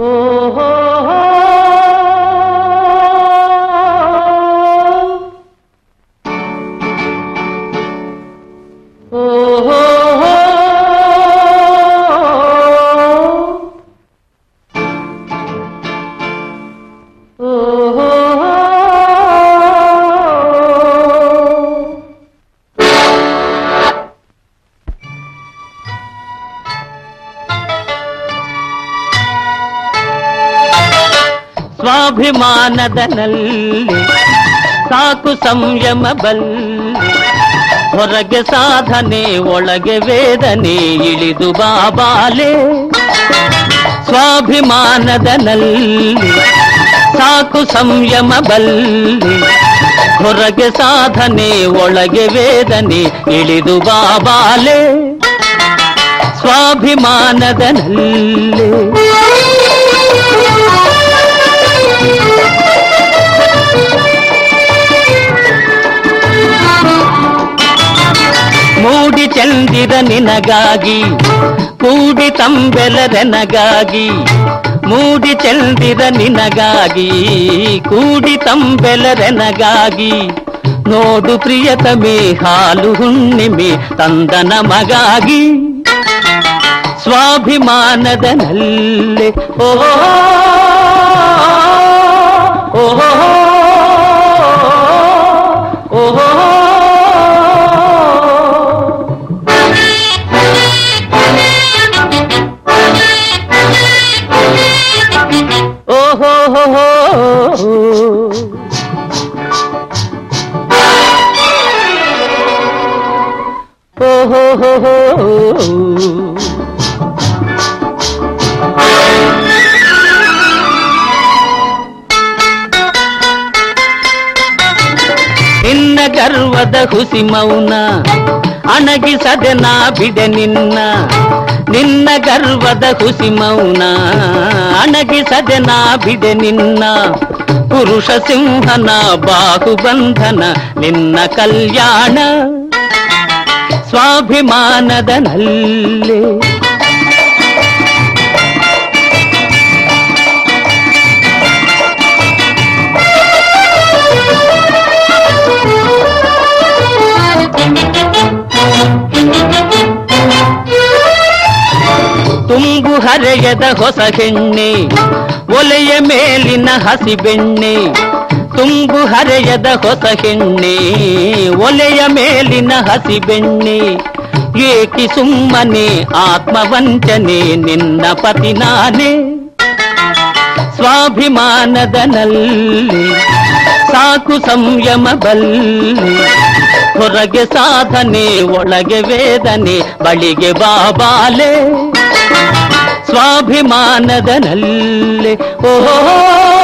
ಸ್ವಾಭಿಮಾನದ ನಲ್ಲಿ ಸಾಕು ಸಂಯಮ ಬಲ್ಲಿ. ಹೊರಗೆ ಸಾಧನೆ, ಒಳಗೆ ವೇದನೆ, ಇಳಿದು ಬಾಬಾಲೆ ಸ್ವಾಭಿಮಾನದನಲ್ಲಿ ಸಾಕು ಸಂಯಮ ಬಲ್ಲಿ. ಹೊರಗೆ ಸಾಧನೆ, ಒಳಗೆ ವೇದನೆ, ಇಳಿದು ಬಾಬಾಲೆ ಸ್ವಾಭಿಮಾನದ ಚಂದಿರ ನಿನಗಾಗಿ, ಕೂಡಿ ತಂಬೆಲರೆನಗಾಗಿ, ಮೂಡಿ ಚಂದಿರ ನಿನಗಾಗಿ, ಕೂಡಿ ತಂಬೆಲರೆನಗಾಗಿ. ನೋಡು ಪ್ರಿಯತಮೆ ಹಾಲು ಹುಣ್ಣಿಮೆ ತಂದನ ಮಗಾಗಿ. ಸ್ವಾಭಿಮಾನದ ನಲ್ಲೆ ಓ ಓ ನಿನ್ನ ಗರ್ವದ ಹುಸಿ ಮೌನ, ಅಣಗಿಸದೆ ನಾ ಬಿಡೆ ನಿನ್ನ. ನಿನ್ನ ಗರ್ವದ ಹುಸಿ ಮೌನ, ಅಣಗಿಸದೆ ನಾ ಬಿಡೆ ನಿನ್ನ. ಪುರುಷ ಸಿಂಹನ ಬಾಹುಬಂಧನ, ನಿನ್ನ ಕಲ್ಯಾಣ. ಸ್ವಾಭಿಮಾನದ ನಲ್ಲೆ ತುಂಬು ಹರೆಯದ ಹೊಸ ಹೆಣ್ಣೆ ಒಲೆಯ ಮೇಲಿನ ಹಸಿ ಬೆಣ್ಣೆ. ತುಂಬು ಹರೆಯದ ಹೊಸ ಹೆಣ್ಣೆ, ಒಲೆಯ ಮೇಲಿನ ಹಸಿ ಬೆಣ್ಣೆ. ಏಕಿ ಸುಮ್ಮನೆ, ಆತ್ಮವಂಚನೆ, ನಿನ್ನ ಪತಿ ನಾನೇ. ಸ್ವಾಭಿಮಾನದ ನಲ್ಲಿ ಸಾಕು ಸಂಯಮ ಬಲ್ಲಿ. ಹೊರಗೆ ಸಾಧನೆ, ಒಳಗೆ ವೇದನೆ, ಬಳಿಗೆ ಬಾಬಾಲೆ ಸ್ವಾಭಿಮಾನದ ನಲ್ಲಿ ಓಹೋ